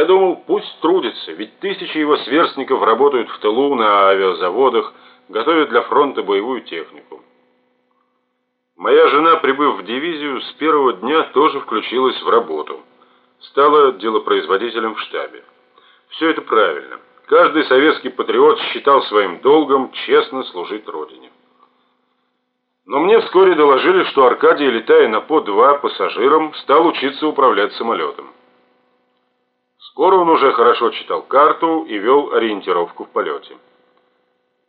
Я думал, пусть трудится, ведь тысячи его сверстников работают в тылу на авиазаводах, готовят для фронта боевую технику. Моя жена, прибыв в дивизию, с первого дня тоже включилась в работу. Стала делопроизводителем в штабе. Все это правильно. Каждый советский патриот считал своим долгом честно служить родине. Но мне вскоре доложили, что Аркадий, летая на По-2 пассажиром, стал учиться управлять самолетом. Скоро он уже хорошо читал карту и вел ориентировку в полете.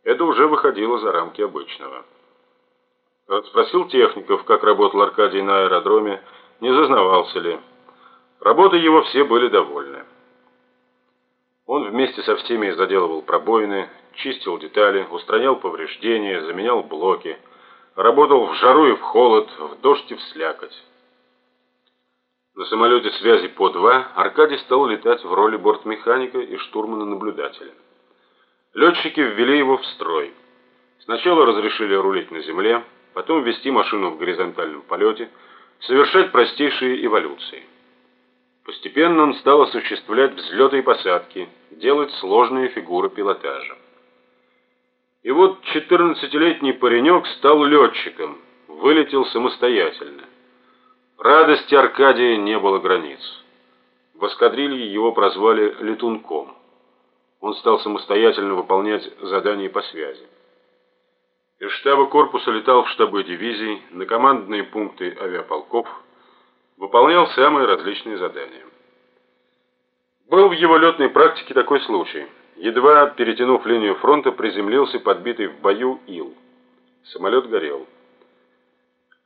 Это уже выходило за рамки обычного. Спросил техников, как работал Аркадий на аэродроме, не зазнавался ли. Работы его все были довольны. Он вместе со всеми заделывал пробоины, чистил детали, устранял повреждения, заменял блоки, работал в жару и в холод, в дождь и в слякоть. На самолете связи По-2 Аркадий стал летать в роли бортмеханика и штурмана-наблюдателя. Летчики ввели его в строй. Сначала разрешили рулить на земле, потом вести машину в горизонтальном полете, совершать простейшие эволюции. Постепенно он стал осуществлять взлеты и посадки, делать сложные фигуры пилотажа. И вот 14-летний паренек стал летчиком, вылетел самостоятельно. Радости Аркадия не было границ. В эскадрилье его прозвали «летунком». Он стал самостоятельно выполнять задания по связи. Из штаба корпуса летал в штабы дивизий, на командные пункты авиаполков, выполнял самые различные задания. Был в его летной практике такой случай. Едва перетянув линию фронта, приземлился подбитый в бою ил. Самолет горел.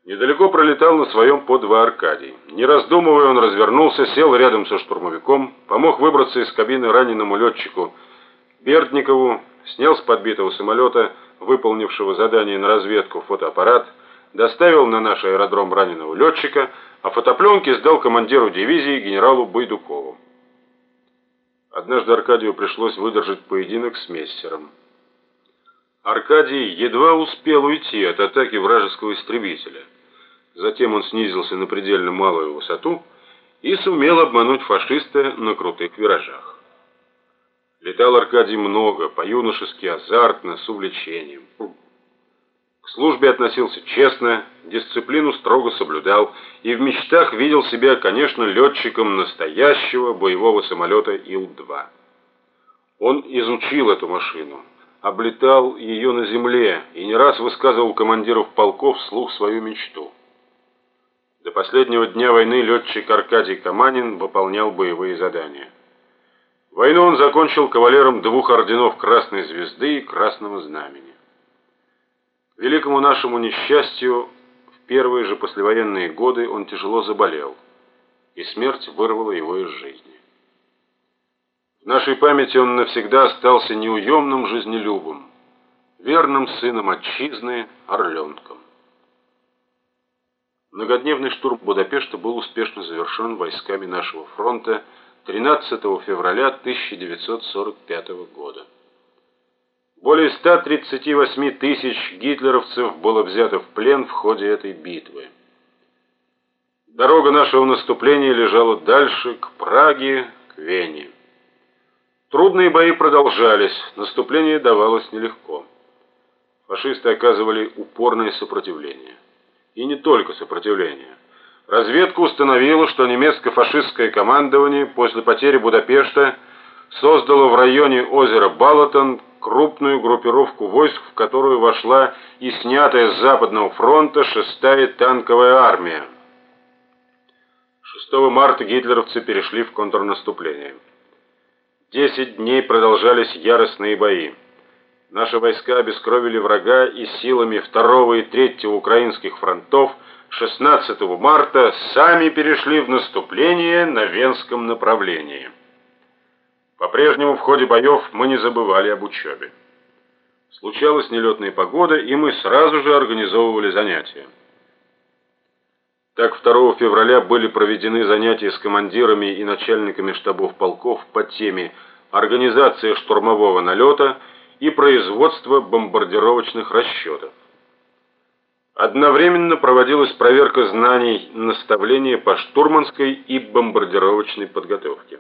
Недалеко пролетал на своем по два Аркадий. Не раздумывая, он развернулся, сел рядом со штурмовиком, помог выбраться из кабины раненому летчику Бердникову, снял с подбитого самолета, выполнившего задание на разведку, фотоаппарат, доставил на наш аэродром раненого летчика, а фотопленки сдал командиру дивизии генералу Байдукову. Однажды Аркадию пришлось выдержать поединок с мессером. Аркадий едва успел уйти от атаки вражеского истребителя. Затем он снизился на предельно малую высоту и сумел обмануть фашиста на крутых виражах. Летал Аркадий много, по-юношески азартно, с увлечением. К службе относился честно, дисциплину строго соблюдал и в мечтах видел себя, конечно, летчиком настоящего боевого самолета Ил-2. Он изучил эту машину, облетал ее на земле и не раз высказывал командиров полков вслух свою мечту. До последнего дня войны летчик Аркадий Каманин выполнял боевые задания. Войну он закончил кавалером двух орденов Красной Звезды и Красного Знамени. К великому нашему несчастью, в первые же послевоенные годы он тяжело заболел, и смерть вырвала его из жизни. В нашей памяти он навсегда остался неуемным жизнелюбом, верным сыном отчизны, орленком. Многодневный штурм Будапешта был успешно завершен войсками нашего фронта 13 февраля 1945 года. Более 138 тысяч гитлеровцев было взято в плен в ходе этой битвы. Дорога нашего наступления лежала дальше, к Праге, к Вене. Трудные бои продолжались, наступление давалось нелегко. Фашисты оказывали упорное сопротивление и не только сопротивление. Разведка установила, что немецко-фашистское командование после потери Будапешта создало в районе озера Балатон крупную группировку войск, в которую вошла и снятая с Западного фронта 6-я танковая армия. 6 марта гитлеровцы перешли в контрнаступление. Десять дней продолжались яростные бои. Наши войска обескровили врага и силами 2 и 3 украинских фронтов 16 марта сами перешли в наступление на Венском направлении. По-прежнему в ходе боев мы не забывали об учебе. Случалась нелетная погода, и мы сразу же организовывали занятия. Так 2 февраля были проведены занятия с командирами и начальниками штабов полков по теме «Организация штурмового налета» и производство бомбардировочных расчетов. Одновременно проводилась проверка знаний наставления по штурманской и бомбардировочной подготовке.